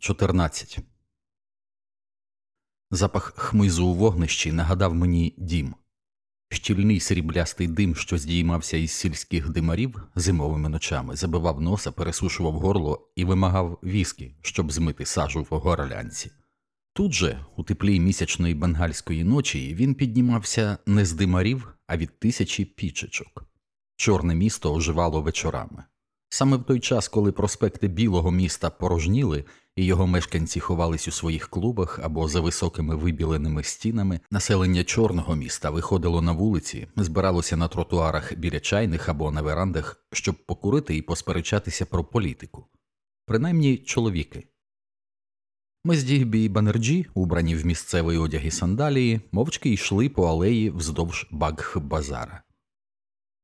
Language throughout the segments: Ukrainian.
14. Запах хмизу у вогнищі нагадав мені дім. Щільний сріблястий дим, що здіймався із сільських димарів зимовими ночами, забивав носа, пересушував горло і вимагав віскі, щоб змити сажу в горлянці. Тут же, у теплій місячної бенгальської ночі, він піднімався не з димарів, а від тисячі пічечок. Чорне місто оживало вечорами. Саме в той час, коли проспекти Білого міста порожніли і його мешканці ховались у своїх клубах або за високими вибіленими стінами, населення чорного міста виходило на вулиці, збиралося на тротуарах біля чайних або на верандах, щоб покурити і посперечатися про політику. Принаймні чоловіки. Ми з Дігбі і Банерджі, убрані в місцевий одяг і сандалії, мовчки йшли по алеї вздовж Багх-базара.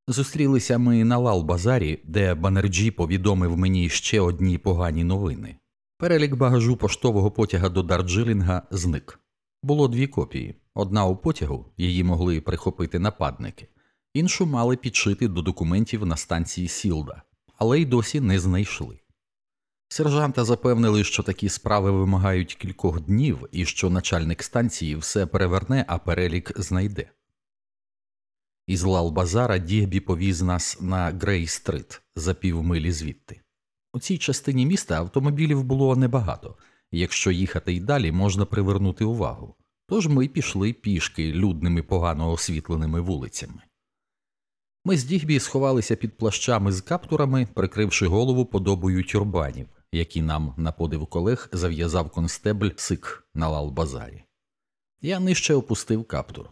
Зустрілися ми на Лал-базарі, де Банерджі повідомив мені ще одні погані новини. Перелік багажу поштового потяга до Дарджилінга зник. Було дві копії: одна у потягу, її могли прихопити нападники, іншу мали підшити до документів на станції Сілда, але й досі не знайшли. Сержанта запевнили, що такі справи вимагають кількох днів і що начальник станції все переверне, а перелік знайде. Із Лал-Базара Дігбі повіз нас на Грей-стрит за півмилі звідти. У цій частині міста автомобілів було небагато, якщо їхати й далі, можна привернути увагу. Тож ми пішли пішки людними погано освітленими вулицями. Ми з Дігбі сховалися під плащами з каптурами, прикривши голову подобою тюрбанів, які нам на подив колег зав'язав констебль Сик на Лал-Базарі. Я нижче опустив каптур.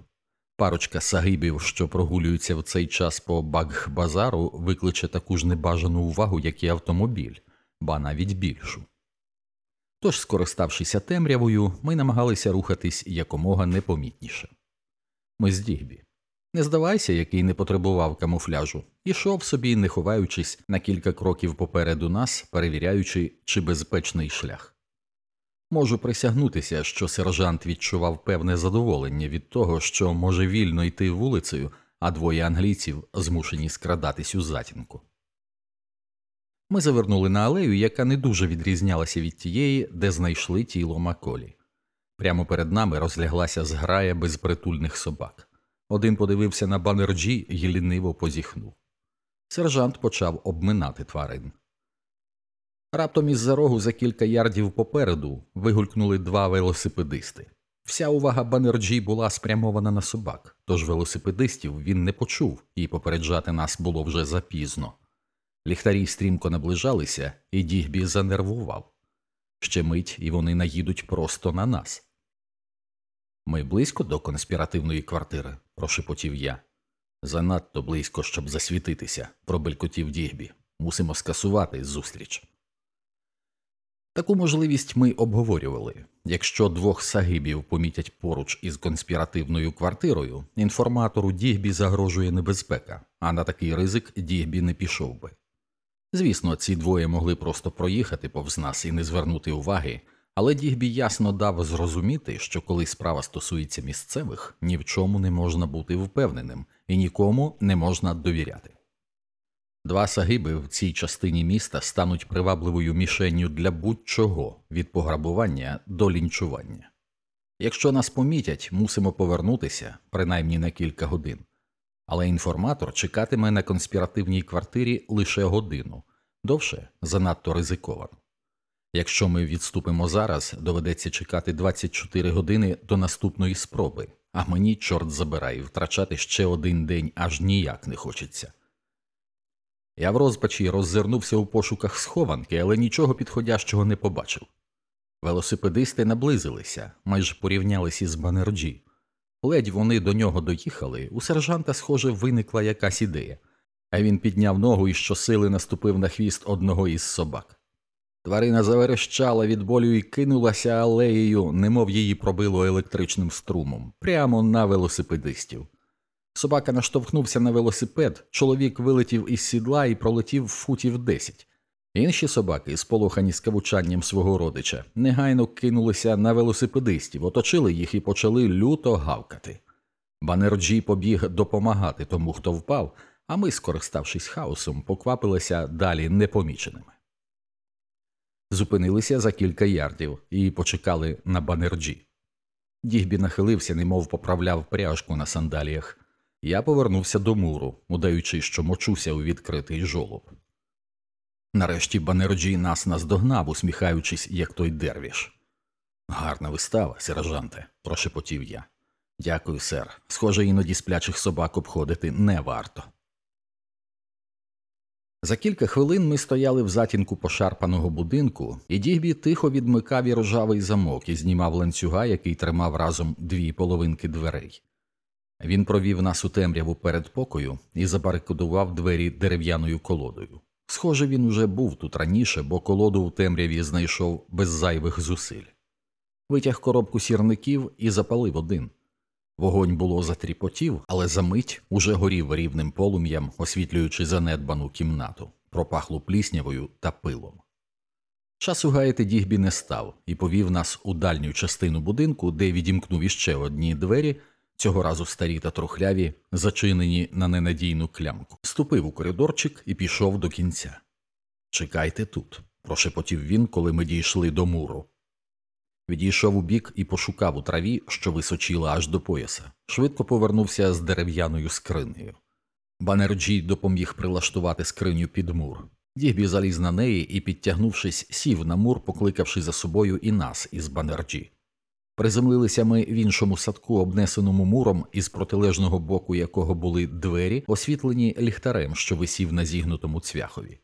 Парочка сагибів, що прогулюються в цей час по Багх-базару, викличе таку ж небажану увагу, як і автомобіль, ба навіть більшу. Тож, скориставшися темрявою, ми намагалися рухатись якомога непомітніше. Ми з Дігбі. Не здавайся, який не потребував камуфляжу, ішов собі, не ховаючись на кілька кроків попереду нас, перевіряючи, чи безпечний шлях. Можу присягнутися, що сержант відчував певне задоволення від того, що може вільно йти вулицею, а двоє англійців змушені скрадатись у затінку. Ми завернули на алею, яка не дуже відрізнялася від тієї, де знайшли тіло Маколі. Прямо перед нами розляглася зграя безпритульних собак. Один подивився на банерджі і ліниво позіхнув. Сержант почав обминати тварин. Раптом із за рогу за кілька ярдів попереду вигулькнули два велосипедисти. Вся увага Банерджі була спрямована на собак, тож велосипедистів він не почув, і попереджати нас було вже запізно. Ліхтарі стрімко наближалися, і Дігбі занервував. Ще мить і вони наїдуть просто на нас. Ми близько до конспіративної квартири, прошепотів я. Занадто близько, щоб засвітитися, пробелькотів Дігбі. Мусимо скасувати зустріч. Таку можливість ми обговорювали. Якщо двох сагибів помітять поруч із конспіративною квартирою, інформатору Дігбі загрожує небезпека, а на такий ризик Дігбі не пішов би. Звісно, ці двоє могли просто проїхати повз нас і не звернути уваги, але Дігбі ясно дав зрозуміти, що коли справа стосується місцевих, ні в чому не можна бути впевненим і нікому не можна довіряти. Два сагиби в цій частині міста стануть привабливою мішенню для будь-чого від пограбування до лінчування. Якщо нас помітять, мусимо повернутися принаймні на кілька годин, але інформатор чекатиме на конспіративній квартирі лише годину довше занадто ризиковано. Якщо ми відступимо зараз, доведеться чекати 24 години до наступної спроби, а мені, чорт забирай, втрачати ще один день аж ніяк не хочеться. Я в розпачі роззирнувся у пошуках схованки, але нічого підходящого не побачив. Велосипедисти наблизилися, майже порівнялися із Банерджі. Ледь вони до нього доїхали, у сержанта, схоже, виникла якась ідея, а він підняв ногу і щосили наступив на хвіст одного із собак. Тварина заверещала від болю і кинулася алеєю, немов її пробило електричним струмом, прямо на велосипедистів. Собака наштовхнувся на велосипед, чоловік вилетів із сідла і пролетів футів десять. Інші собаки, сполохані скавучанням свого родича, негайно кинулися на велосипедистів, оточили їх і почали люто гавкати. Банерджі побіг допомагати тому, хто впав, а ми, скориставшись хаосом, поквапилися далі непоміченими. Зупинилися за кілька ярдів і почекали на Банерджі. Дігбі нахилився, немов поправляв пряжку на сандаліях. Я повернувся до муру, удаючи, що мочуся у відкритий жолоб. Нарешті Банерджі нас наздогнав, усміхаючись, як той дервіш. Гарна вистава, сержанте, прошепотів я. Дякую, сер. Схоже, іноді сплячих собак обходити не варто. За кілька хвилин ми стояли в затінку пошарпаного будинку, і Дігбі тихо відмикав іржавий замок і знімав ланцюга, який тримав разом дві половинки дверей. Він провів нас у темряву перед покою і забарикадував двері дерев'яною колодою. Схоже, він уже був тут раніше, бо колоду в темряві знайшов без зайвих зусиль. Витяг коробку сірників і запалив один. Вогонь було затріпотів, але за мить уже горів рівним полум'ям, освітлюючи занедбану кімнату, пропахлу пліснявою та пилом. Часу гаяти дігбі не став і повів нас у дальню частину будинку, де відімкнув іще одні двері, цього разу старі та трухляві, зачинені на ненадійну клямку, ступив у коридорчик і пішов до кінця. Чекайте тут, прошепотів він, коли ми дійшли до муру. Відійшов у бік і пошукав у траві, що височила аж до пояса. Швидко повернувся з дерев'яною скринею. Банерджі допоміг прилаштувати скриню під мур. Дігбі заліз на неї і, підтягнувшись, сів на мур, покликавши за собою і нас із Банерджі. Приземлилися ми в іншому садку, обнесеному муром, із протилежного боку якого були двері, освітлені ліхтарем, що висів на зігнутому цвяхові.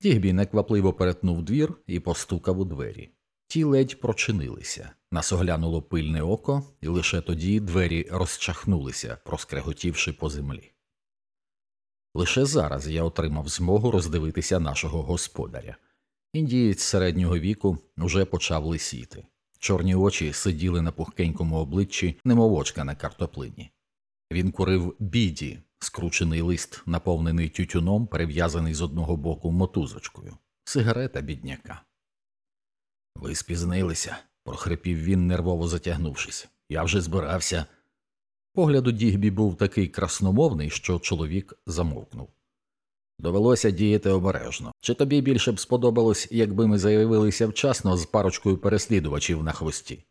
Дігбі неквапливо перетнув двір і постукав у двері. Ті ледь прочинилися, нас оглянуло пильне око, і лише тоді двері розчахнулися, проскреготівши по землі. Лише зараз я отримав змогу роздивитися нашого господаря. Індієць середнього віку уже почав лисіти. Чорні очі сиділи на пухкенькому обличчі, немов очка на картоплині. Він курив біді, скручений лист, наповнений тютюном, перев'язаний з одного боку мотузочкою, сигарета бідняка. Ви спізнилися, прохрипів він, нервово затягнувшись. Я вже збирався. Погляд у Дігбі був такий красномовний, що чоловік замовкнув. Довелося діяти обережно. Чи тобі більше б сподобалось, якби ми заявилися вчасно з парочкою переслідувачів на хвості?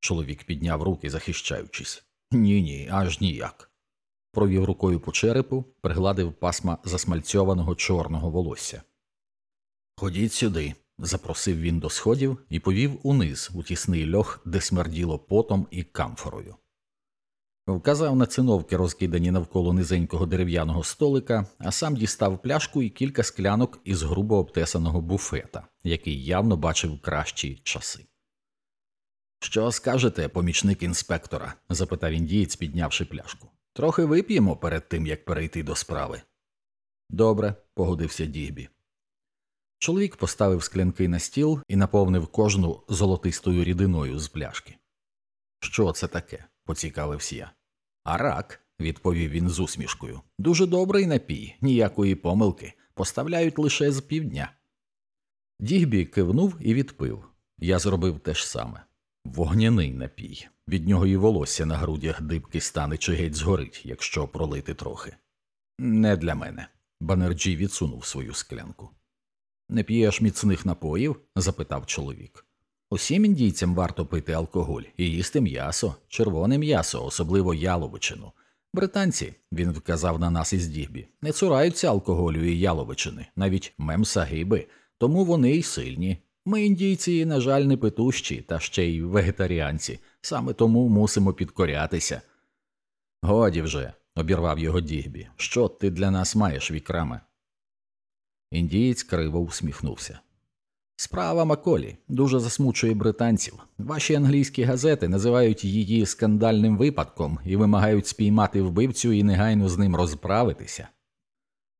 Чоловік підняв руки, захищаючись. Ні, ні, аж ніяк. Провів рукою по черепу, пригладив пасма засмальцьованого чорного волосся. Ходіть сюди, запросив він до сходів і повів униз у тісний льох, де смерділо потом і камфорою. Вказав на циновки, розкидані навколо низенького дерев'яного столика, а сам дістав пляшку і кілька склянок із грубо обтесаного буфета, який явно бачив кращі часи. Що скажете, помічник інспектора? запитав індієць, піднявши пляшку. Трохи вип'ємо перед тим, як перейти до справи. Добре, погодився Дігбі. Чоловік поставив склянки на стіл і наповнив кожну золотистою рідиною з пляшки. Що це таке? поцікавився я. Арак, відповів він з усмішкою. Дуже добрий напій, ніякої помилки. Поставляють лише з півдня. Дігбі кивнув і відпив. Я зробив те ж саме. Вогняний напій. Від нього і волосся на грудях дибки стане чи геть згорить, якщо пролити трохи. Не для мене. Банерджі відсунув свою склянку. Не п'єш міцних напоїв? запитав чоловік. Усім індійцям варто пити алкоголь і їсти м'ясо, червоне м'ясо, особливо яловичину. Британці, він вказав на нас із дігбі, не цураються алкоголю і яловичини, навіть мемсагиби, тому вони й сильні. Ми, індійці, на жаль, не петущі, та ще й вегетаріанці, саме тому мусимо підкорятися. Годі вже, обірвав його дігбі. Що ти для нас маєш, вікраме? Індієць криво усміхнувся. Справа Маколі дуже засмучує британців. Ваші англійські газети називають її скандальним випадком і вимагають спіймати вбивцю і негайно з ним розправитися.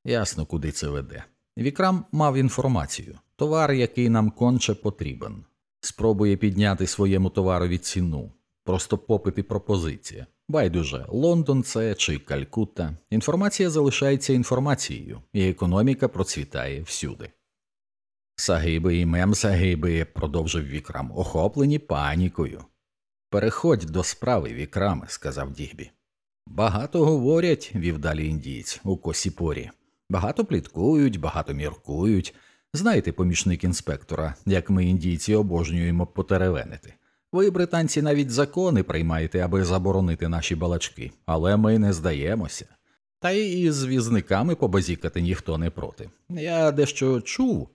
Ясно, куди це веде. Вікрам мав інформацію товар, який нам конче потрібен. Спробує підняти своєму товарові ціну, просто попит і пропозиція. Байдуже, Лондон це чи Калькутта. Інформація залишається інформацією, і економіка процвітає всюди. Сагиби і мемсагиби, продовжив вікрам, охоплені панікою. Переходь до справи, вікраме, сказав Дігбі. Багато говорять, вів далі індієць у косіпорі. Багато пліткують, багато міркують. Знаєте, помічник інспектора, як ми індійці обожнюємо потеревенити. Ви, британці, навіть закони приймаєте, аби заборонити наші балачки, але ми не здаємося. Та й із візниками побазікати ніхто не проти. Я дещо чув.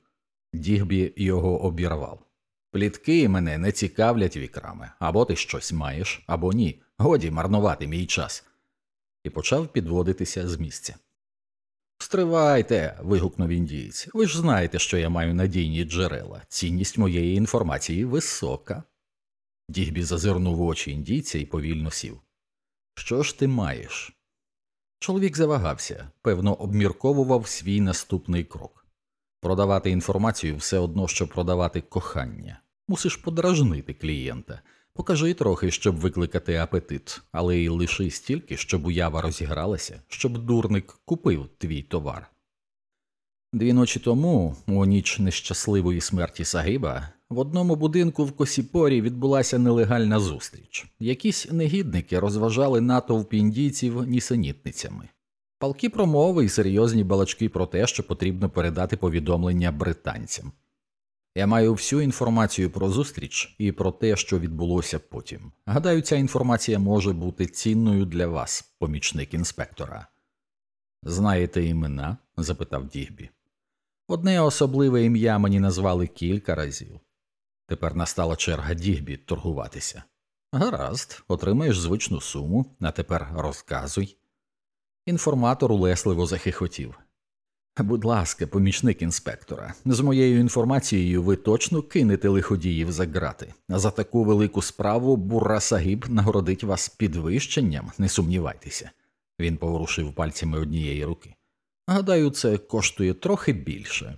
Дігбі його обірвав. Плітки мене не цікавлять вікрами, або ти щось маєш, або ні. Годі марнувати мій час. І почав підводитися з місця. Стривайте. вигукнув індієць. Ви ж знаєте, що я маю надійні джерела. Цінність моєї інформації висока. Дігбі зазирнув в очі індійця і повільно сів. Що ж ти маєш? Чоловік завагався, певно, обмірковував свій наступний крок. Продавати інформацію все одно, що продавати кохання. Мусиш подражнити клієнта. Покажи трохи, щоб викликати апетит, але й лиши стільки, щоб уява розігралася, щоб дурник купив твій товар. Дві ночі тому, у ніч нещасливої смерті Сагиба, в одному будинку в Косіпорі відбулася нелегальна зустріч. Якісь негідники розважали натовп індійців нісенітницями. Палки промови і серйозні балачки про те, що потрібно передати повідомлення британцям. Я маю всю інформацію про зустріч і про те, що відбулося потім. Гадаю, ця інформація може бути цінною для вас, помічник інспектора. Знаєте імена? запитав Дігбі. Одне особливе ім'я мені назвали кілька разів. Тепер настала черга Дігбі торгуватися. Гаразд, отримаєш звичну суму, а тепер розказуй. Інформатор улесливо захихотів. Будь ласка, помічник інспектора, з моєю інформацією ви точно кинете лиходіїв за грати, за таку велику справу Бурра Сагіб нагородить вас підвищенням, не сумнівайтеся. Він поворушив пальцями однієї руки. Гадаю, це коштує трохи більше.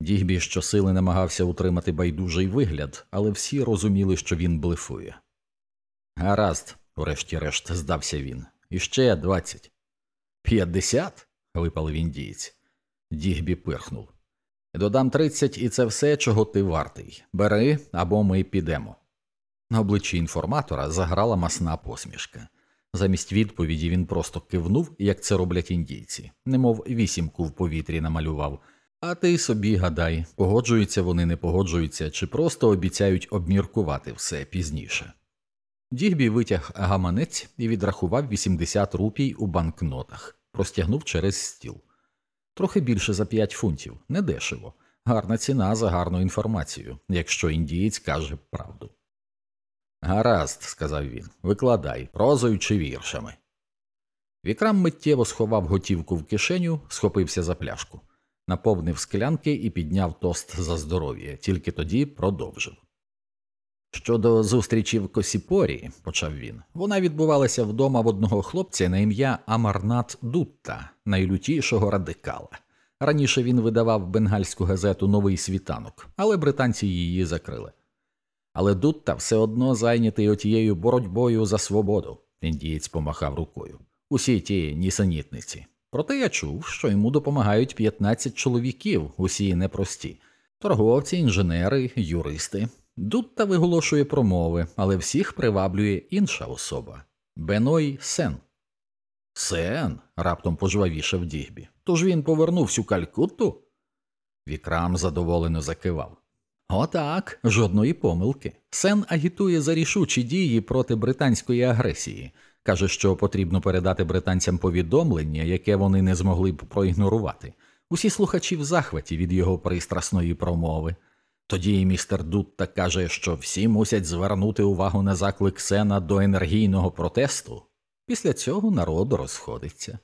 Дігбі щосили намагався утримати байдужий вигляд, але всі розуміли, що він блефує. Гаразд, урешті-решт, здався він. Іще двадцять. П'ятдесят? випалив індієць. Дігбі пирхнув. Додам тридцять, і це все, чого ти вартий. Бери або ми підемо. На обличчі інформатора заграла масна посмішка. Замість відповіді він просто кивнув, як це роблять індійці, немов вісімку в повітрі намалював. А ти собі гадай, погоджуються вони, не погоджуються, чи просто обіцяють обміркувати все пізніше. Дігбі витяг гаманець і відрахував 80 рупій у банкнотах простягнув через стіл. Трохи більше за 5 фунтів, недешево, гарна ціна за гарну інформацію, якщо індієць каже правду. Гаразд, сказав він, викладай, прозою чи віршами. Вікрам миттєво сховав готівку в кишеню, схопився за пляшку, наповнив склянки і підняв тост за здоров'я, тільки тоді продовжив. Щодо зустрічі в Косіпорі, почав він, вона відбувалася вдома в одного хлопця на ім'я Амарнат Дутта, найлютішого радикала. Раніше він видавав бенгальську газету Новий світанок, але британці її закрили. Але Дутта все одно зайнятий отією боротьбою за свободу, індієць помахав рукою. Усі ті нісенітниці. Проте я чув, що йому допомагають 15 чоловіків, усі непрості торговці, інженери, юристи. Дутта виголошує промови, але всіх приваблює інша особа Беной Сен. Сен. раптом пожвавішав Дігбі. Тож він повернувся у Калькутту? Вікрам задоволено закивав. Отак, жодної помилки. Сен агітує за рішучі дії проти британської агресії. Каже, що потрібно передати британцям повідомлення, яке вони не змогли б проігнорувати. Усі слухачі в захваті від його пристрасної промови. Тоді містер Дутта каже, що всі мусять звернути увагу на заклик Сена до енергійного протесту. Після цього народ розходиться.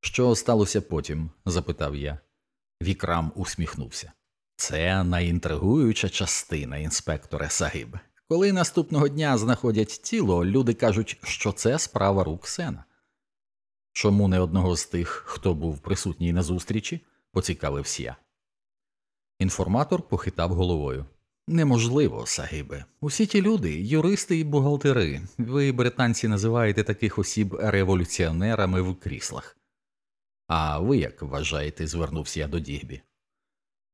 Що сталося потім? запитав я. Вікрам усміхнувся. Це найінтригуюча частина інспектора Сагиб. Коли наступного дня знаходять тіло, люди кажуть, що це справа рук Сена. Чому не одного з тих, хто був присутній на зустрічі, поцікавився я. Інформатор похитав головою. Неможливо, Сагибе. Усі ті люди, юристи і бухгалтери. Ви, британці, називаєте таких осіб революціонерами в кріслах. А ви як вважаєте? звернувся я до Дігбі.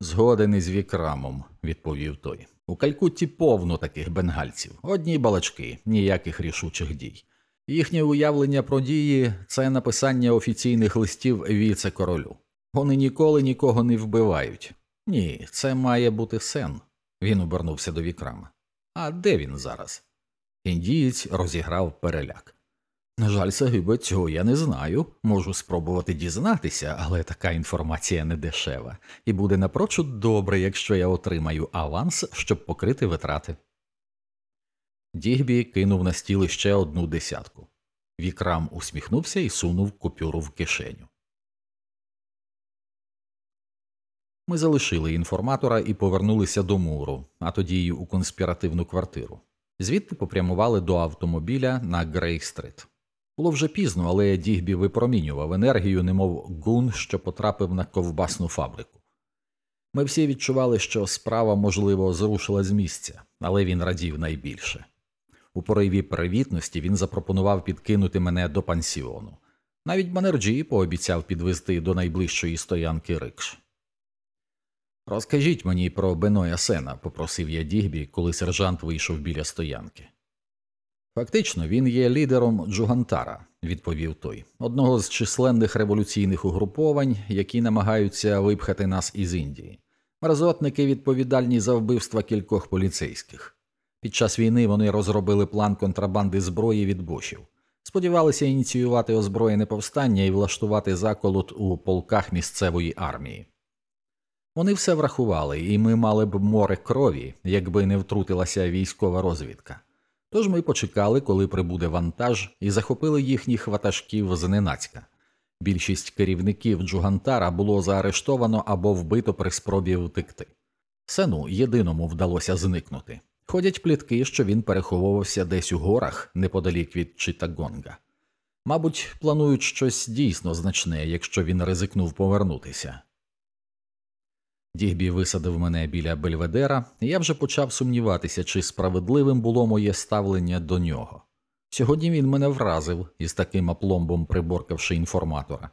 Згоден із вікрамом, відповів той. У Калькутті повно таких бенгальців, одні балачки, ніяких рішучих дій. Їхнє уявлення про дії це написання офіційних листів віце королю. Вони ніколи нікого не вбивають. Ні, це має бути сен. Він обернувся до вікрама. А де він зараз? Індієць розіграв переляк. На жаль, Сагибе, цього я не знаю. Можу спробувати дізнатися, але така інформація не дешева, і буде напрочуд добре, якщо я отримаю аванс, щоб покрити витрати. Дігбі кинув на стіл ще одну десятку. Вікрам усміхнувся і сунув купюру в кишеню. Ми залишили інформатора і повернулися до муру, а тоді й у конспіративну квартиру. Звідти попрямували до автомобіля на Грей-стрит. Було вже пізно, але Дігбі випромінював енергію, немов гун, що потрапив на ковбасну фабрику. Ми всі відчували, що справа, можливо, зрушила з місця, але він радів найбільше. У пориві привітності він запропонував підкинути мене до пансіону. Навіть Банерджі пообіцяв підвести до найближчої стоянки рикш. Розкажіть мені про Беноя Сена, попросив я Дігбі, коли сержант вийшов біля стоянки. Фактично, він є лідером Джугантара, відповів той, одного з численних революційних угруповань, які намагаються випхати нас із Індії. Мерзотники відповідальні за вбивства кількох поліцейських. Під час війни вони розробили план контрабанди зброї від бошів. Сподівалися ініціювати озброєне повстання і влаштувати заколот у полках місцевої армії. Вони все врахували, і ми мали б море крові, якби не втрутилася військова розвідка. Тож ми почекали, коли прибуде вантаж, і захопили їхніх ватажків зненацька. Більшість керівників Джугантара було заарештовано або вбито при спробі втекти. Сену єдиному вдалося зникнути. Ходять плітки, що він переховувався десь у горах неподалік від Читагонга. Мабуть, планують щось дійсно значне, якщо він ризикнув повернутися. Дігбі висадив мене біля Бельведера, і я вже почав сумніватися, чи справедливим було моє ставлення до нього. Сьогодні він мене вразив із таким апломбом приборкавши інформатора.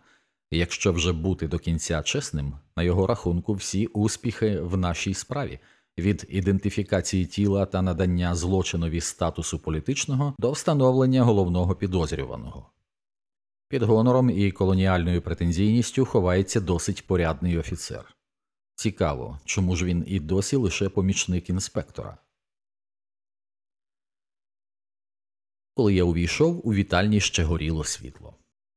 Якщо вже бути до кінця чесним, на його рахунку всі успіхи в нашій справі від ідентифікації тіла та надання злочинові статусу політичного до встановлення головного підозрюваного. Під гонором і колоніальною претензійністю ховається досить порядний офіцер. Цікаво, чому ж він і досі лише помічник інспектора. Коли я увійшов, у вітальні ще горіло світло.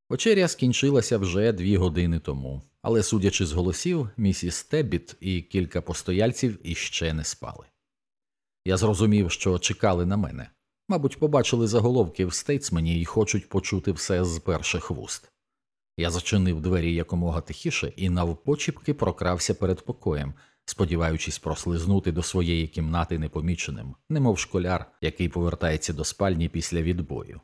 Вечеря скінчилася вже дві години тому, але, судячи з голосів, місіс Тебіт і кілька постояльців іще не спали. Я зрозумів, що чекали на мене. Мабуть, побачили заголовки в стейтсмені і хочуть почути все з перших вуст. Я зачинив двері якомога тихіше і навпочіпки прокрався перед покоєм, сподіваючись прослизнути до своєї кімнати непоміченим, немов школяр, який повертається до спальні після відбою.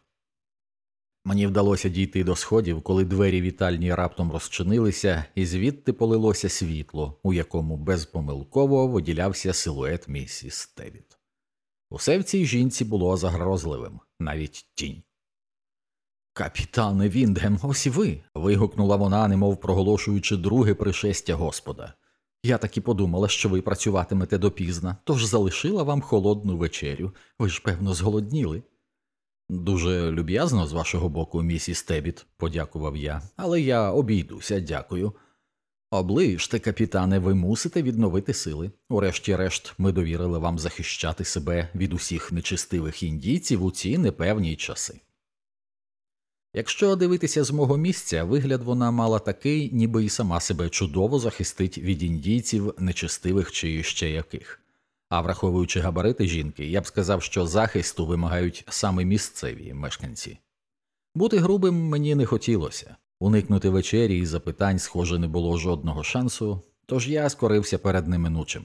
Мені вдалося дійти до сходів, коли двері вітальні раптом розчинилися, і звідти полилося світло, у якому безпомилково виділявся силует місіс Тевіт. Усе в цій жінці було загрозливим, навіть тінь. Капітане Віндгем, ось ви. вигукнула вона, немов проголошуючи друге пришестя Господа. Я так і подумала, що ви працюватимете допізна, тож залишила вам холодну вечерю. Ви ж, певно, зголодніли. Дуже люб'язно з вашого боку, місіс Тебіт, подякував я, але я обійдуся, дякую. Оближте, капітане, ви мусите відновити сили. Урешті-решт, ми довірили вам захищати себе від усіх нечистивих індійців у ці непевні часи. Якщо дивитися з мого місця, вигляд вона мала такий, ніби й сама себе чудово захистить від індійців, нечистивих чи ще яких. А враховуючи габарити жінки, я б сказав, що захисту вимагають саме місцеві мешканці. Бути грубим мені не хотілося, уникнути вечері і запитань, схоже, не було жодного шансу, тож я скорився перед неминучим.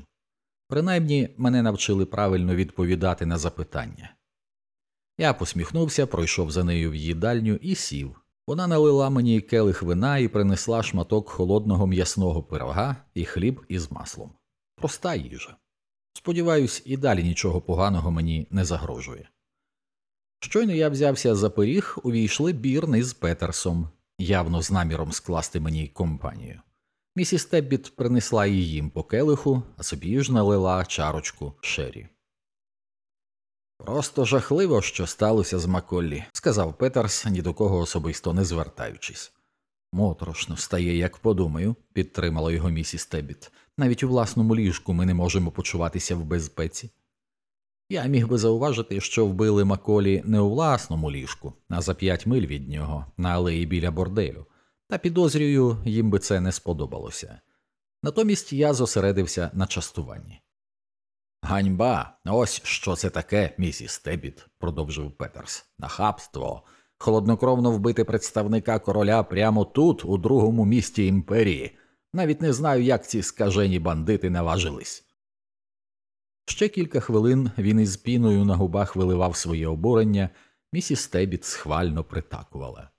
Принаймні мене навчили правильно відповідати на запитання. Я посміхнувся, пройшов за нею в їдальню і сів. Вона налила мені келих вина і принесла шматок холодного м'ясного пирога і хліб із маслом. Проста їжа. Сподіваюсь, і далі нічого поганого мені не загрожує. Щойно я взявся за пиріг, увійшли бірни з Петерсом, явно з наміром скласти мені компанію. Місіс Теббіт принесла її по келиху, а собі ж налила чарочку шері. Просто жахливо, що сталося з Маколлі, сказав Петерс, ні до кого особисто не звертаючись. Моторошно стає, як подумаю, підтримала його місіс Тебіт. Навіть у власному ліжку ми не можемо почуватися в безпеці. Я міг би зауважити, що вбили Маколі не у власному ліжку, а за п'ять миль від нього, на алеї біля борделю, та підозрюю, їм би це не сподобалося. Натомість я зосередився на частуванні. Ганьба, ось що це таке, місіс Тебіт, продовжив Петерс. Нахабство. Холоднокровно вбити представника короля прямо тут, у другому місті імперії. Навіть не знаю, як ці скажені бандити наважились. Ще кілька хвилин він із піною на губах виливав своє обурення, місіс Тебіт схвально притакувала.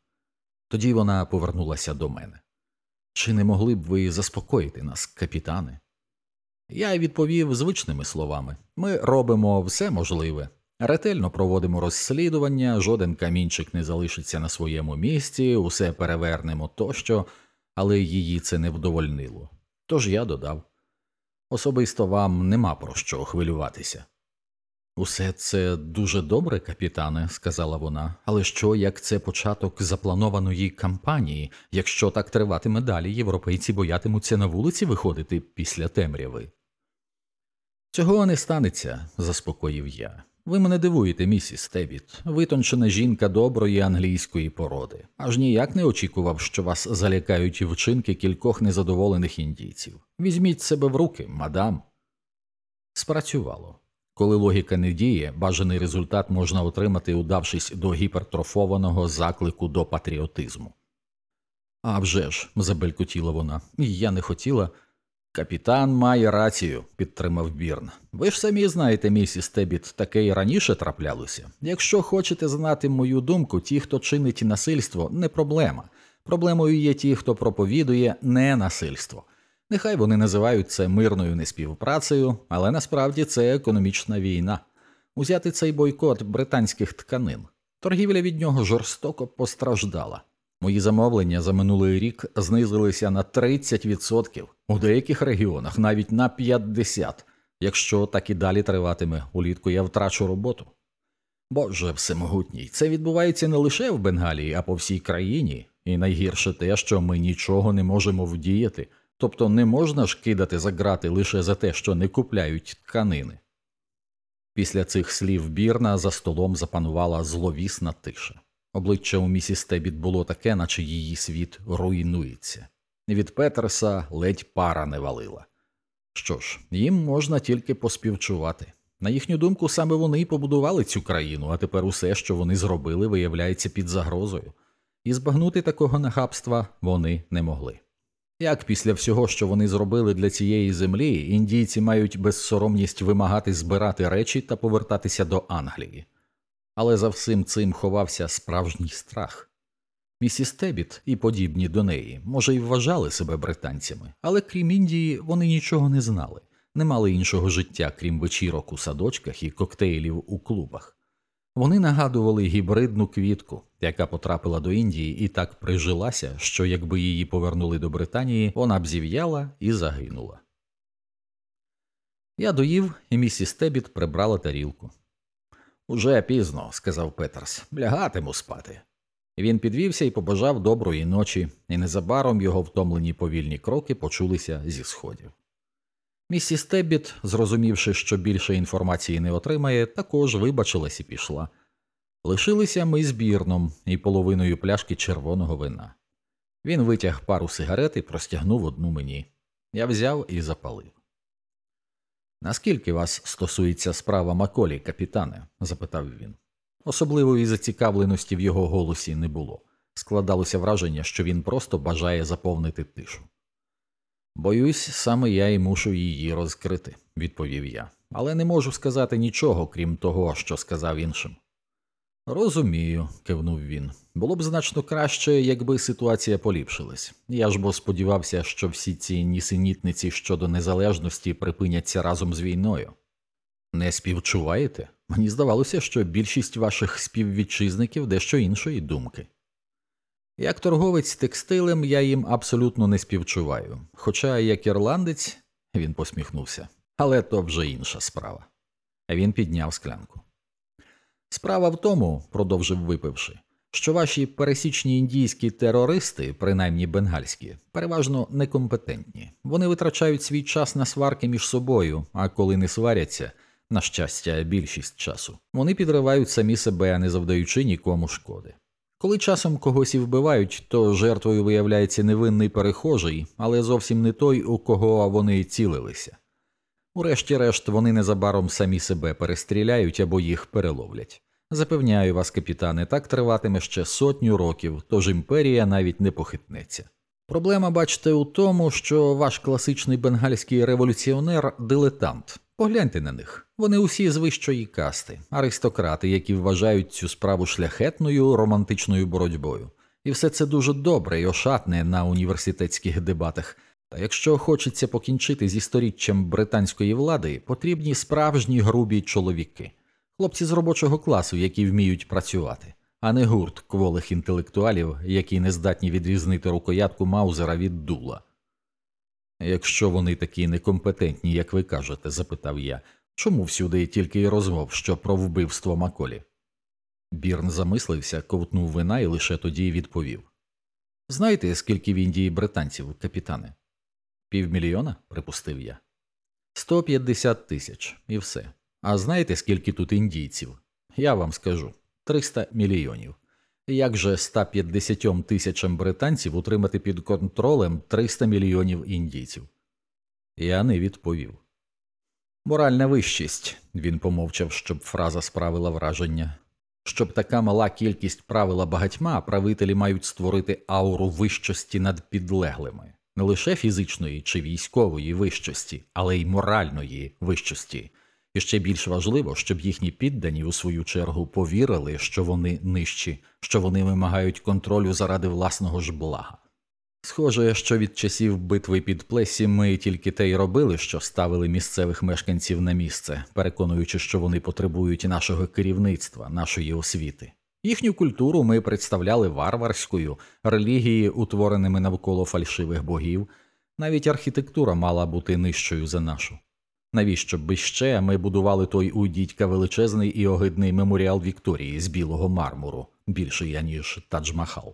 Тоді вона повернулася до мене. Чи не могли б ви заспокоїти нас, капітане? Я відповів звичними словами ми робимо все можливе, ретельно проводимо розслідування, жоден камінчик не залишиться на своєму місці, усе перевернемо тощо, але її це не вдовольнило. Тож я додав особисто вам нема про що хвилюватися. Усе це дуже добре, капітане, сказала вона, але що як це початок запланованої кампанії, якщо так триватиме далі, європейці боятимуться на вулиці виходити після темряви? Цього не станеться, заспокоїв я. Ви мене дивуєте, місіс Тебіт, витончена жінка доброї англійської породи. Аж ніяк не очікував, що вас залякають вчинки кількох незадоволених індійців. Візьміть себе в руки, мадам. Спрацювало. Коли логіка не діє, бажаний результат можна отримати, удавшись до гіпертрофованого заклику до патріотизму. «А вже ж», – забелькотіла вона, я не хотіла. Капітан має рацію, підтримав Бірн. Ви ж самі знаєте, місіс Тебіт, таке і раніше траплялося. Якщо хочете знати мою думку, ті, хто чинить насильство, не проблема. Проблемою є ті, хто проповідує не насильство. Нехай вони називають це мирною неспівпрацею, але насправді це економічна війна. Узяти цей бойкот британських тканин. Торгівля від нього жорстоко постраждала. Мої замовлення за минулий рік знизилися на 30%, у деяких регіонах навіть на 50%. Якщо так і далі триватиме, улітку я втрачу роботу. Боже всемогутній, це відбувається не лише в Бенгалії, а по всій країні, і найгірше те, що ми нічого не можемо вдіяти, тобто не можна ж кидати за грати лише за те, що не купляють тканини. Після цих слів бірна за столом запанувала зловісна тиша. Обличчя у місіс Тебіт було таке, наче її світ руйнується. Від Петерса ледь пара не валила. Що ж, їм можна тільки поспівчувати. На їхню думку, саме вони й побудували цю країну, а тепер усе, що вони зробили, виявляється під загрозою, і збагнути такого нахабства вони не могли. Як після всього, що вони зробили для цієї землі, індійці мають безсоромність вимагати збирати речі та повертатися до Англії але за всім цим ховався справжній страх. Місіс Тебіт і подібні до неї, може, й вважали себе британцями, але крім Індії, вони нічого не знали, не мали іншого життя, крім вечірок у садочках і коктейлів у клубах. Вони нагадували гібридну квітку, яка потрапила до Індії і так прижилася, що якби її повернули до Британії, вона б зів'яла і загинула. Я доїв, і місіс Тебіт прибрала тарілку. Уже пізно, сказав Петерс, лягатиму спати. Він підвівся і побажав доброї ночі, і незабаром його втомлені повільні кроки почулися зі сходів. Місіс Тебіт, зрозумівши, що більше інформації не отримає, також вибачилась і пішла. Лишилися ми з бірном і половиною пляшки червоного вина. Він витяг пару сигарет і простягнув одну мені. Я взяв і запалив. Наскільки вас стосується справа Маколі, капітане? запитав він. Особливої зацікавленості в його голосі не було. Складалося враження, що він просто бажає заповнити тишу. Боюсь, саме я і мушу її розкрити, відповів я, але не можу сказати нічого, крім того, що сказав іншим. Розумію, кивнув він. Було б значно краще, якби ситуація поліпшилась. Я ж бо сподівався, що всі ці нісенітниці щодо незалежності припиняться разом з війною. Не співчуваєте? Мені здавалося, що більшість ваших співвітчизників дещо іншої думки. Як торговець текстилем я їм абсолютно не співчуваю, хоча як ірландець він посміхнувся, але то вже інша справа. Він підняв склянку. Справа в тому, продовжив випивши, що ваші пересічні індійські терористи, принаймні бенгальські, переважно некомпетентні. Вони витрачають свій час на сварки між собою, а коли не сваряться, на щастя, більшість часу, вони підривають самі себе, не завдаючи нікому шкоди. Коли часом когось і вбивають, то жертвою виявляється невинний перехожий, але зовсім не той, у кого вони цілилися. Урешті-решт, вони незабаром самі себе перестріляють або їх переловлять. Запевняю вас, капітане, так триватиме ще сотню років, тож імперія навіть не похитнеться. Проблема, бачите, у тому, що ваш класичний бенгальський революціонер дилетант. Погляньте на них. Вони усі з вищої касти, аристократи, які вважають цю справу шляхетною романтичною боротьбою. І все це дуже добре і ошатне на університетських дебатах. Та якщо хочеться покінчити зі сторіччям британської влади, потрібні справжні грубі чоловіки, хлопці з робочого класу, які вміють працювати, а не гурт кволих інтелектуалів, які не здатні відрізнити рукоятку Маузера від дула. Якщо вони такі некомпетентні, як ви кажете, запитав я, чому всюди тільки й розмов, що про вбивство Маколі? Бірн замислився, ковтнув вина і лише тоді відповів Знаєте, скільки в Індії британців, капітане? Півмільйона, припустив я. Сто п'ятдесят тисяч і все. А знаєте, скільки тут індійців? Я вам скажу триста мільйонів. Як же 150 тисячам британців утримати під контролем 300 мільйонів індійців? Я не відповів. Моральна вищість, він помовчав, щоб фраза справила враження. Щоб така мала кількість правила багатьма, правителі мають створити ауру вищості над підлеглими, не лише фізичної чи військової вищості, але й моральної вищості. І ще більш важливо, щоб їхні піддані у свою чергу повірили, що вони нижчі, що вони вимагають контролю заради власного ж блага. Схоже, що від часів битви під плесі ми тільки те й робили, що ставили місцевих мешканців на місце, переконуючи, що вони потребують нашого керівництва, нашої освіти. Їхню культуру ми представляли варварською, релігії, утвореними навколо фальшивих богів, навіть архітектура мала бути нижчою за нашу. Навіщо б ще ми будували той у дідька величезний і огидний меморіал Вікторії з білого мармуру, більший аніж Тадж-Махал?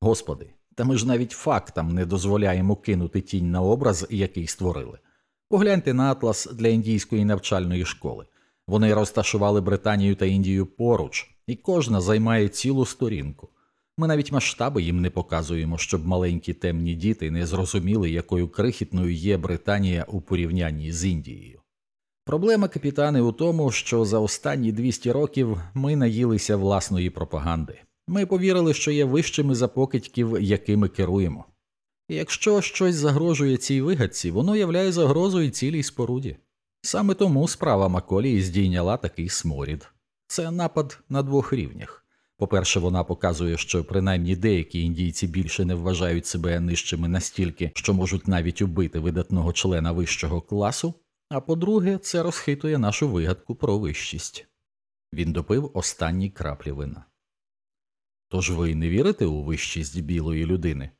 Господи, та ми ж навіть фактам не дозволяємо кинути тінь на образ, який створили. Погляньте на атлас для індійської навчальної школи. Вони розташували Британію та Індію поруч, і кожна займає цілу сторінку. Ми навіть масштаби їм не показуємо, щоб маленькі темні діти не зрозуміли, якою крихітною є Британія у порівнянні з Індією. Проблема капітани у тому, що за останні 200 років ми наїлися власної пропаганди. Ми повірили, що є вищими за покидьків, якими керуємо. І якщо щось загрожує цій вигадці, воно являє загрозою цілій споруді. Саме тому справа Маколії здійняла такий сморід це напад на двох рівнях. По-перше, вона показує, що принаймні деякі індійці більше не вважають себе нижчими настільки, що можуть навіть убити видатного члена вищого класу. А по-друге, це розхитує нашу вигадку про вищість. Він допив останні краплі вина. Тож ви не вірите у вищість білої людини?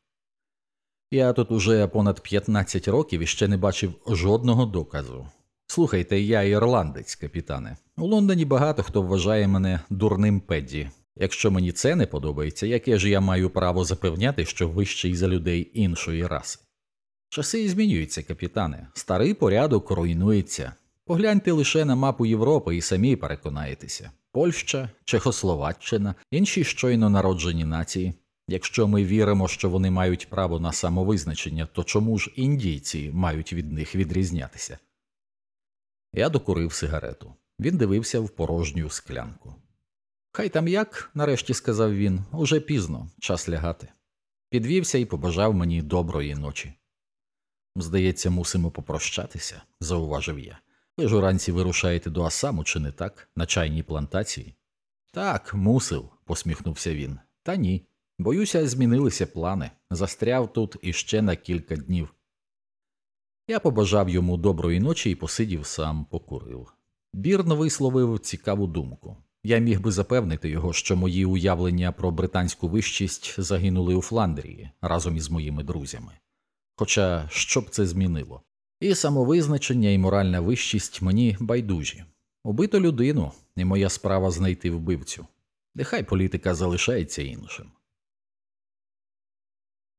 Я тут уже понад 15 років і ще не бачив жодного доказу. Слухайте, я ірландець, капітане. У Лондоні багато хто вважає мене дурним педді. Якщо мені це не подобається, яке ж я маю право запевняти, що вищий за людей іншої раси? Часи змінюються, капітане, старий порядок руйнується. Погляньте лише на мапу Європи і самі переконаєтеся Польща, Чехословаччина, інші щойно народжені нації. Якщо ми віримо, що вони мають право на самовизначення, то чому ж індійці мають від них відрізнятися? Я докурив сигарету. Він дивився в порожню склянку. Хай там як, нарешті сказав він, уже пізно, час лягати. Підвівся і побажав мені доброї ночі. Здається, мусимо попрощатися, зауважив я. Ви ж уранці вирушаєте до Асаму, чи не так, на чайній плантації? Так, мусив, посміхнувся він. Та ні. Боюся, змінилися плани. Застряв тут іще на кілька днів. Я побажав йому доброї ночі і посидів сам покурив. Бірн висловив цікаву думку. Я міг би запевнити його, що мої уявлення про британську вищість загинули у Фландрії разом із моїми друзями. Хоча що б це змінило? І самовизначення, і моральна вищість мені байдужі. Убито людину, і моя справа знайти вбивцю. Нехай політика залишається іншим.